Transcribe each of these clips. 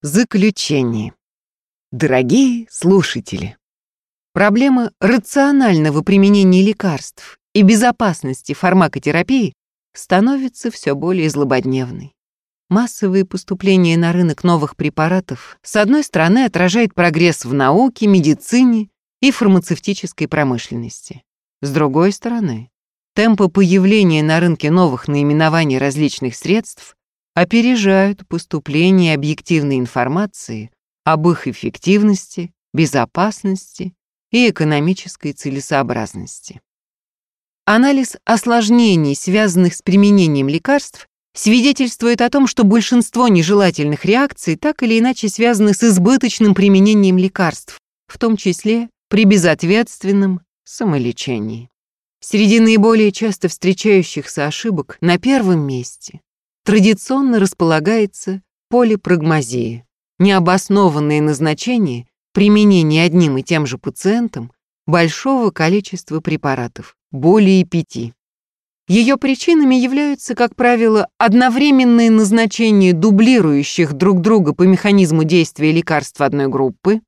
Заключение. Дорогие слушатели, проблема рационального применения лекарств и безопасности фармакотерапии становится все более злободневной. Массовые поступления на рынок новых препаратов с одной стороны отражает прогресс в науке, медицине и фармацевтической промышленности. С другой стороны, темпы появления на рынке новых наименований различных средств опережают поступление объективной информации об их эффективности, безопасности и экономической целесообразности. Анализ осложнений, связанных с применением лекарств, свидетельствует о том, что большинство нежелательных реакций так или иначе связаны с избыточным применением лекарств, в том числе при безответственном самолечении. Среди наиболее часто встречающихся ошибок на первом месте традиционно располагается полипрагмазия, необоснованное назначение применения одним и тем же пациентом большого количества препаратов, более пяти. Ее причинами являются, как правило, одновременное назначение дублирующих друг друга по механизму действия лекарств одной группы,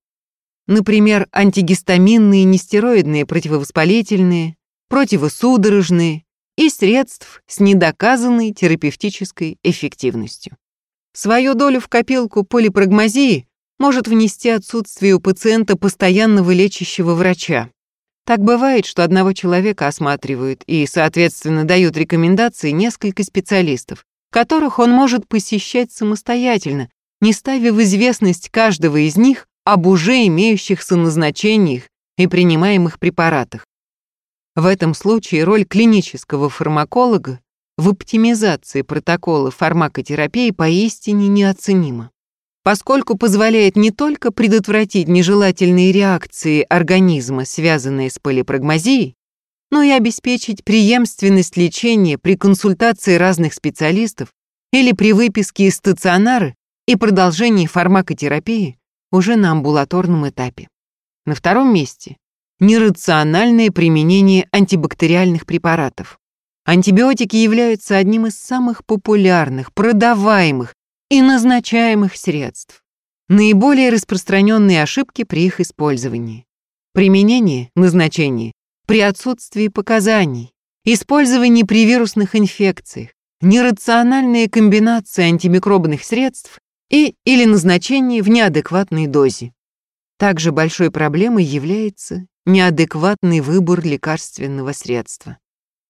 например, антигистаминные, нестероидные противовоспалительные, противосудорожные и средств с недоказанной терапевтической эффективностью. Свою долю в копилку полипрагмазии может внести отсутствие у пациента постоянного лечащего врача. Так бывает, что одного человека осматривают и, соответственно, дают рекомендации несколько специалистов, которых он может посещать самостоятельно, не ставя в известность каждого из них об уже имеющихся назначениях и принимаемых препаратах. В этом случае роль клинического фармаколога в оптимизации протокола фармакотерапии поистине неоценима, поскольку позволяет не только предотвратить нежелательные реакции организма, связанные с полипрагмазией, но и обеспечить преемственность лечения при консультации разных специалистов или при выписке из стационара и продолжении фармакотерапии уже на амбулаторном этапе. На втором месте нерациональное применение антибактериальных препаратов. Антибиотики являются одним из самых популярных, продаваемых и назначаемых средств. Наиболее распространенные ошибки при их использовании. Применение, назначение, при отсутствии показаний, использование при вирусных инфекциях, нерациональная комбинация антимикробных средств и или назначение в неадекватной дозе. Также большой проблемой является неадекватный выбор лекарственного средства.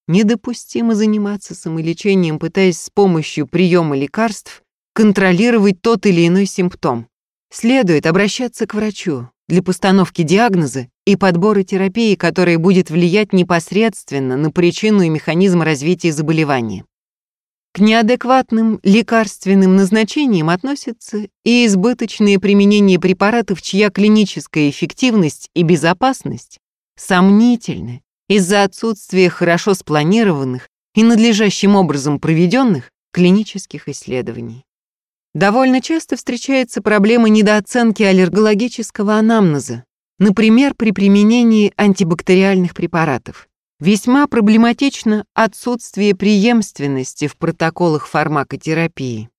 Недопустимо заниматься самолечением, пытаясь с помощью приема лекарств контролировать тот или иной симптом. Следует обращаться к врачу для постановки диагноза и подбора терапии, которая будет влиять непосредственно на причину и механизм развития заболевания. К неадекватным лекарственным назначениям относятся и избыточные применение препаратов, чья клиническая эффективность и безопасность сомнительны из-за отсутствия хорошо спланированных и надлежащим образом проведенных клинических исследований. Довольно часто встречается проблема недооценки аллергологического анамнеза, например, при применении антибактериальных препаратов. Весьма проблематично отсутствие преемственности в протоколах фармакотерапии.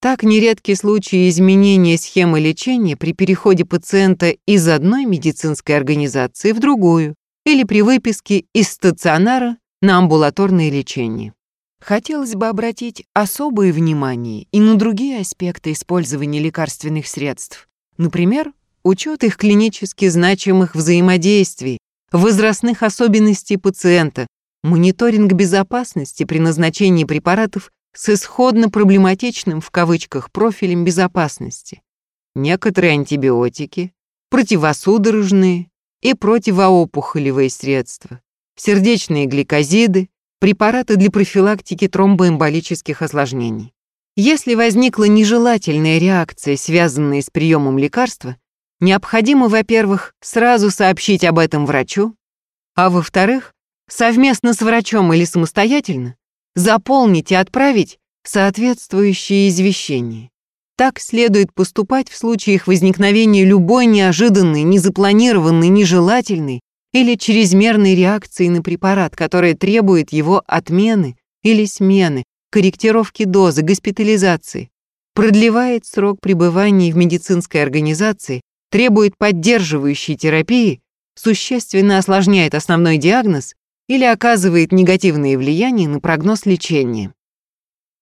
Так нередки случаи изменения схемы лечения при переходе пациента из одной медицинской организации в другую или при выписке из стационара на амбулаторное лечение. Хотелось бы обратить особое внимание и на другие аспекты использования лекарственных средств. Например, учет их клинически значимых взаимодействий возрастных особенностей пациента, мониторинг безопасности при назначении препаратов с исходно проблематичным в кавычках профилем безопасности. Некоторые антибиотики, противосудорожные и противоопухолевые средства, сердечные гликозиды, препараты для профилактики тромбоэмболических осложнений. Если возникла нежелательная реакция, связанная с приемом лекарства, Необходимо, во-первых, сразу сообщить об этом врачу, а во-вторых, совместно с врачом или самостоятельно заполнить и отправить соответствующие извещения. Так следует поступать в случаях возникновения любой неожиданной, незапланированной, нежелательной или чрезмерной реакции на препарат, которая требует его отмены или смены, корректировки дозы, госпитализации, продлевает срок пребывания в медицинской организации, требует поддерживающей терапии, существенно осложняет основной диагноз или оказывает негативное влияние на прогноз лечения.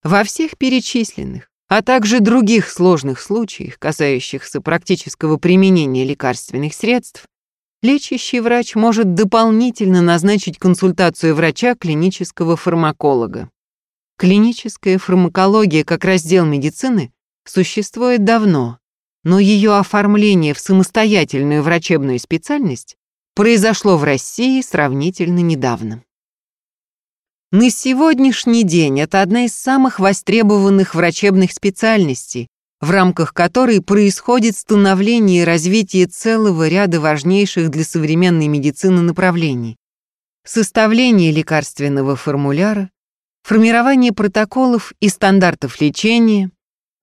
Во всех перечисленных, а также других сложных случаях, касающихся практического применения лекарственных средств, лечащий врач может дополнительно назначить консультацию врача клинического фармаколога. Клиническая фармакология как раздел медицины существует давно, но ее оформление в самостоятельную врачебную специальность произошло в России сравнительно недавно. На сегодняшний день это одна из самых востребованных врачебных специальностей, в рамках которой происходит становление и развитие целого ряда важнейших для современной медицины направлений. Составление лекарственного формуляра, формирование протоколов и стандартов лечения,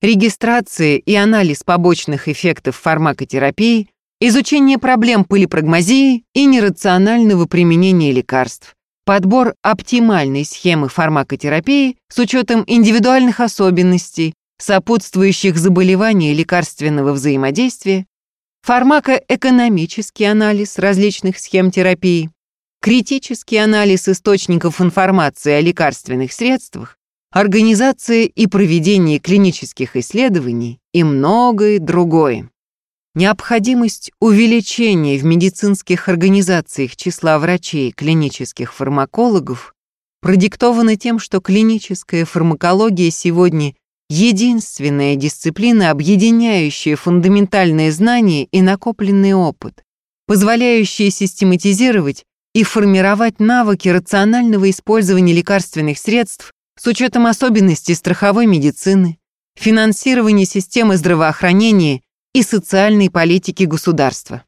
регистрация и анализ побочных эффектов фармакотерапии, изучение проблем полипрагмазии и нерационального применения лекарств, подбор оптимальной схемы фармакотерапии с учетом индивидуальных особенностей, сопутствующих заболеваний лекарственного взаимодействия, фармакоэкономический анализ различных схем терапии, критический анализ источников информации о лекарственных средствах, организация и проведение клинических исследований и многое другое. Необходимость увеличения в медицинских организациях числа врачей клинических фармакологов продиктована тем, что клиническая фармакология сегодня единственная дисциплина, объединяющая фундаментальные знания и накопленный опыт, позволяющая систематизировать и формировать навыки рационального использования лекарственных средств с учетом особенностей страховой медицины, финансирования системы здравоохранения и социальной политики государства.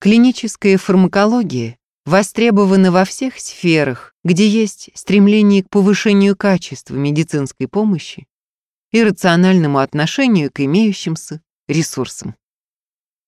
Клиническая фармакология востребована во всех сферах, где есть стремление к повышению качества медицинской помощи и рациональному отношению к имеющимся ресурсам.